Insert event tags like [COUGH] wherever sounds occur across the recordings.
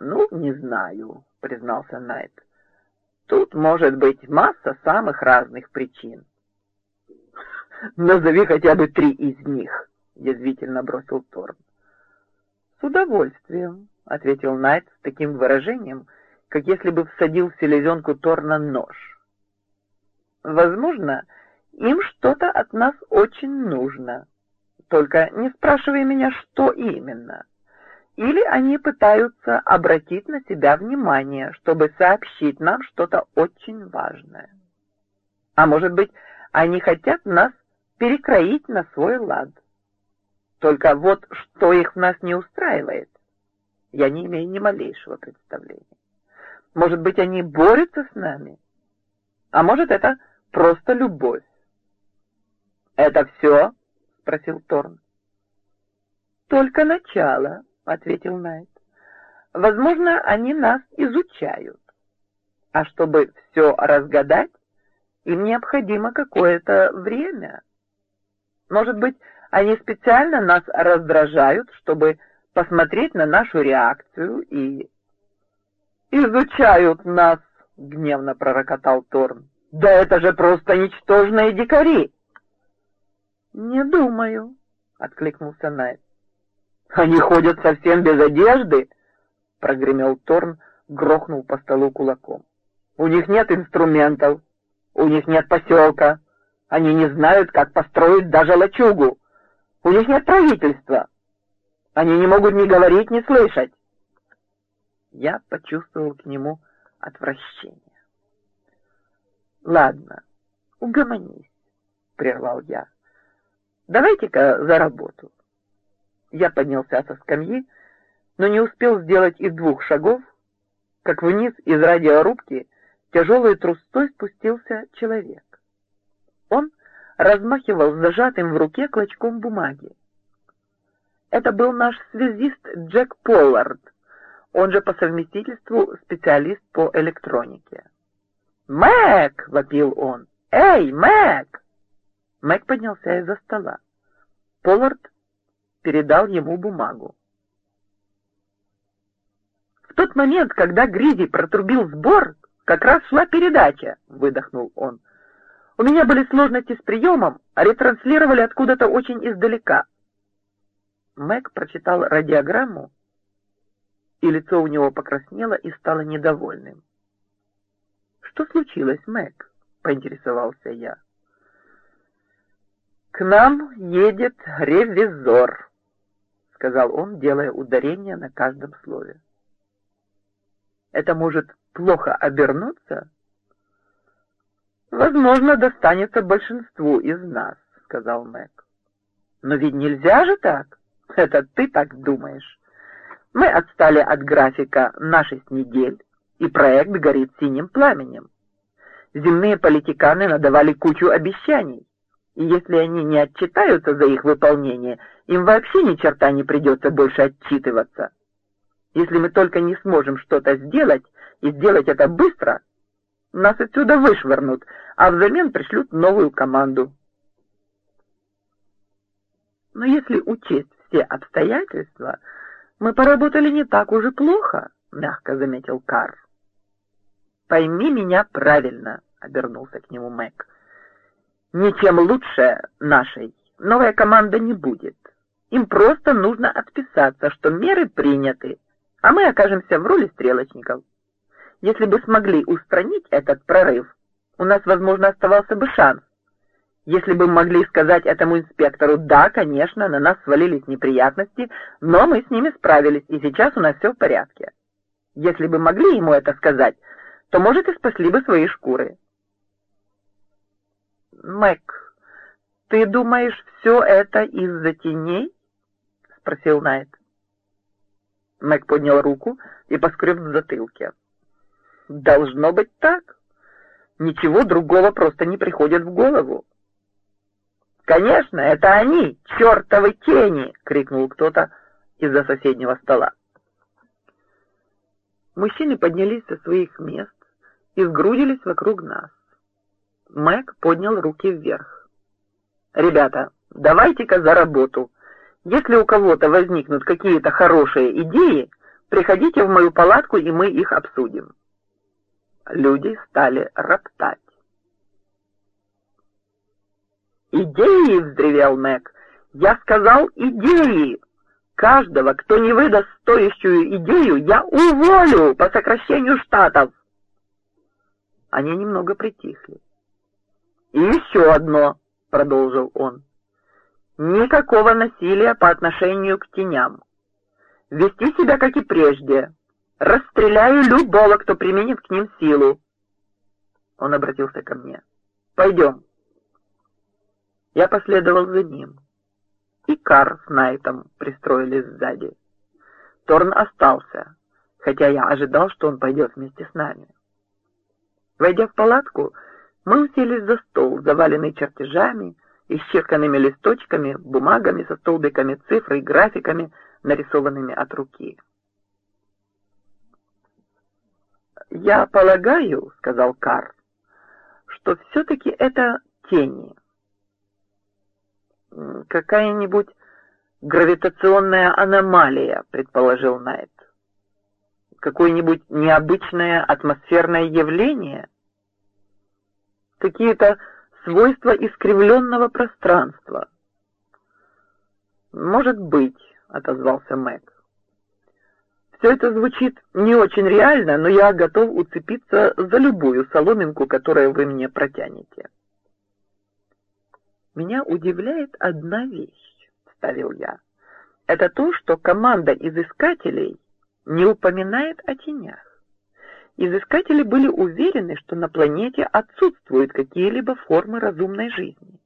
«Ну, не знаю», — признался Найт. «Тут может быть масса самых разных причин». [LAUGHS] «Назови хотя бы три из них», — язвительно бросил Торн. «С удовольствием», — ответил Найт с таким выражением, как если бы всадил в селезенку Торна нож. «Возможно, им что-то от нас очень нужно. Только не спрашивай меня, что именно. Или они пытаются обратить на себя внимание, чтобы сообщить нам что-то очень важное. А может быть, они хотят нас перекроить на свой лад. Только вот что их в нас не устраивает, я не имею ни малейшего представления. Может быть, они борются с нами? А может, это просто любовь? «Это все?» — спросил Торн. «Только начало», — ответил Найт. «Возможно, они нас изучают. А чтобы все разгадать, им необходимо какое-то время. Может быть, они специально нас раздражают, чтобы посмотреть на нашу реакцию и...» «Изучают нас!» — гневно пророкотал Торн. «Да это же просто ничтожные дикари!» «Не думаю», — откликнулся Найт. «Они ходят совсем без одежды?» — прогремел Торн, грохнул по столу кулаком. «У них нет инструментов, у них нет поселка, они не знают, как построить даже лачугу, у них нет правительства, они не могут ни говорить, ни слышать». Я почувствовал к нему отвращение. «Ладно, угомонись», — прервал я. Давайте-ка за работу. Я поднялся со скамьи, но не успел сделать и двух шагов, как вниз из радиорубки тяжелой трустой спустился человек. Он размахивал зажатым в руке клочком бумаги. Это был наш связист Джек Поллард, он же по совместительству специалист по электронике. «Мэг!» — вопил он. «Эй, Мэг!» Мэг поднялся из-за стола. Поллард передал ему бумагу. В тот момент, когда Гриди протрубил сбор, как раз шла передача, выдохнул он. У меня были сложности с приемом, а ретранслировали откуда-то очень издалека. Мэг прочитал радиограмму, и лицо у него покраснело и стало недовольным. «Что случилось, Мэг?» — поинтересовался я. «К нам едет ревизор», — сказал он, делая ударение на каждом слове. «Это может плохо обернуться?» «Возможно, достанется большинству из нас», — сказал Мэг. «Но ведь нельзя же так. Это ты так думаешь. Мы отстали от графика на шесть недель, и проект горит синим пламенем. Земные политиканы надавали кучу обещаний и если они не отчитаются за их выполнение, им вообще ни черта не придется больше отчитываться. Если мы только не сможем что-то сделать, и сделать это быстро, нас отсюда вышвырнут, а взамен пришлют новую команду. Но если учесть все обстоятельства, мы поработали не так уж и плохо, — мягко заметил Карр. «Пойми меня правильно», — обернулся к нему Мэг ничем лучше нашей новая команда не будет. Им просто нужно отписаться, что меры приняты, а мы окажемся в роли стрелочников. Если бы смогли устранить этот прорыв, у нас, возможно, оставался бы шанс. Если бы могли сказать этому инспектору, да, конечно, на нас свалились неприятности, но мы с ними справились, и сейчас у нас все в порядке. Если бы могли ему это сказать, то, может, и спасли бы свои шкуры. Мэг, ты думаешь, все это из-за теней? — спросил Найт. Мэг поднял руку и поскреб в затылке. «Должно быть так. Ничего другого просто не приходит в голову». «Конечно, это они, чертовы тени!» — крикнул кто-то из-за соседнего стола. Мужчины поднялись со своих мест и сгрудились вокруг нас. Мэг поднял руки вверх. «Ребята, давайте-ка за работу. Если у кого-то возникнут какие-то хорошие идеи, Приходите в мою палатку, и мы их обсудим. Люди стали роптать. «Идеи!» — взревел Мэг. «Я сказал идеи! Каждого, кто не выдаст стоящую идею, я уволю по сокращению штатов!» Они немного притихли. «И еще одно!» — продолжил он. «Никакого насилия по отношению к теням. Вести себя, как и прежде. Расстреляю любого, кто применит к ним силу». Он обратился ко мне. «Пойдем». Я последовал за ним. И Кар с Найтом пристроились сзади. Торн остался, хотя я ожидал, что он пойдет вместе с нами. Войдя в палатку, мы уселись за стол, заваленный чертежами, исчерканными листочками, бумагами со столбиками цифр и графиками, нарисованными от руки. «Я полагаю, — сказал Кар, — что все-таки это тени» какая-нибудь гравитационная аномалия, предположил Найт. Какое-нибудь необычное атмосферное явление? Какие-то свойства искривленного пространства? Может быть, отозвался Мэг. Все это звучит не очень реально, но я готов уцепиться за любую соломинку, которую вы мне протянете. Меня удивляет одна вещь, вставил я. Это то, что команда изыскателей не упоминает о тенях. Изыскатели были уверены, что на планете отсутствуют какие-либо формы разумной жизни.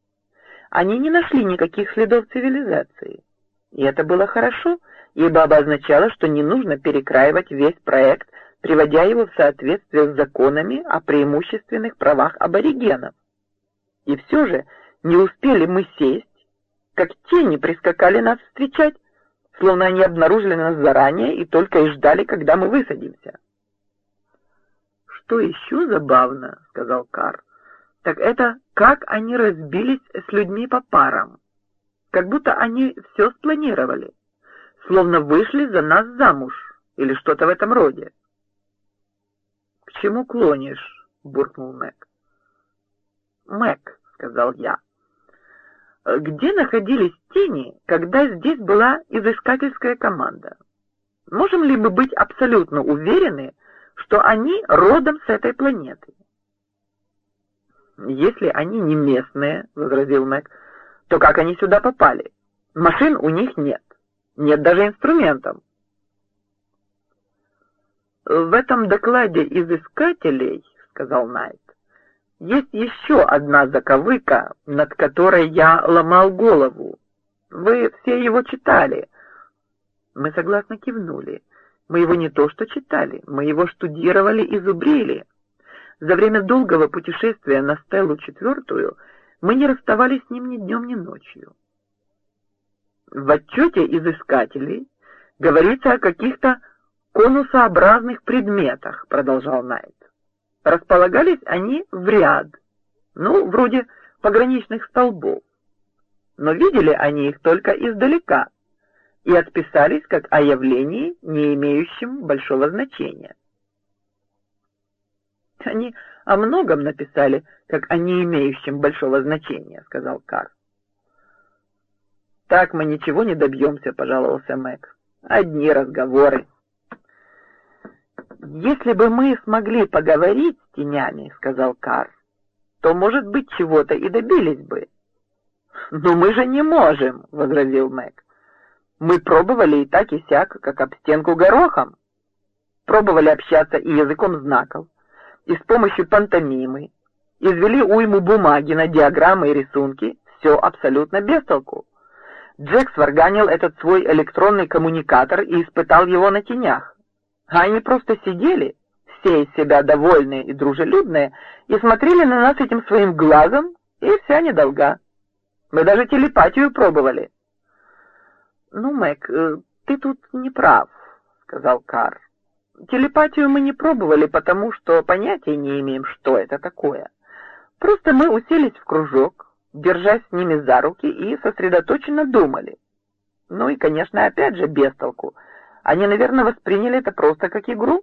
Они не нашли никаких следов цивилизации. И это было хорошо, ибо обозначало, что не нужно перекраивать весь проект, приводя его в соответствие с законами о преимущественных правах аборигенов. И все же не успели мы сесть, как тени прискакали нас встречать, словно они обнаружили нас заранее и только и ждали, когда мы высадимся. «Что еще забавно, — сказал Кар, — так это как они разбились с людьми по парам, как будто они все спланировали, словно вышли за нас замуж или что-то в этом роде». «К чему клонишь?» — буркнул Мэг. «Мэг», — сказал я, — где находились тени, когда здесь была изыскательская команда? Можем ли мы быть абсолютно уверены, что они родом с этой планеты? Если они не местные, возразил Мэг, то как они сюда попали? Машин у них нет. Нет даже инструментов. В этом докладе изыскателей, сказал Найт, есть еще одна заковыка, над которой я ломал голову. Вы все его читали. Мы согласно кивнули. Мы его не то что читали, мы его штудировали и зубрили. За время долгого путешествия на Стеллу четвертую мы не расставались с ним ни днем, ни ночью. В отчете изыскателей говорится о каких-то конусообразных предметах, продолжал Найт. Располагались они в ряд, ну, вроде пограничных столбов. Но видели они их только издалека и отписались как о явлении, не имеющем большого значения. «Они о многом написали, как о не имеющем большого значения», — сказал Кар. «Так мы ничего не добьемся», — пожаловался Мэг. «Одни разговоры». «Если бы мы смогли поговорить с тенями, — сказал Кар, — то, может быть, чего-то и добились бы». «Но мы же не можем», — возразил Мэг. «Мы пробовали и так и сяк, как об стенку горохом. Пробовали общаться и языком знаков, и с помощью пантомимы, извели уйму бумаги на диаграммы и рисунки, все абсолютно без толку. Джек сварганил этот свой электронный коммуникатор и испытал его на тенях. А они просто сидели, все из себя довольные и дружелюбные, и смотрели на нас этим своим глазом, и вся недолга. Мы даже телепатию пробовали. «Ну, Мэг, э, ты тут не прав», — сказал Кар. «Телепатию мы не пробовали, потому что понятия не имеем, что это такое. Просто мы уселись в кружок, держась с ними за руки и сосредоточенно думали. Ну и, конечно, опять же без толку — Они, наверное, восприняли это просто как игру.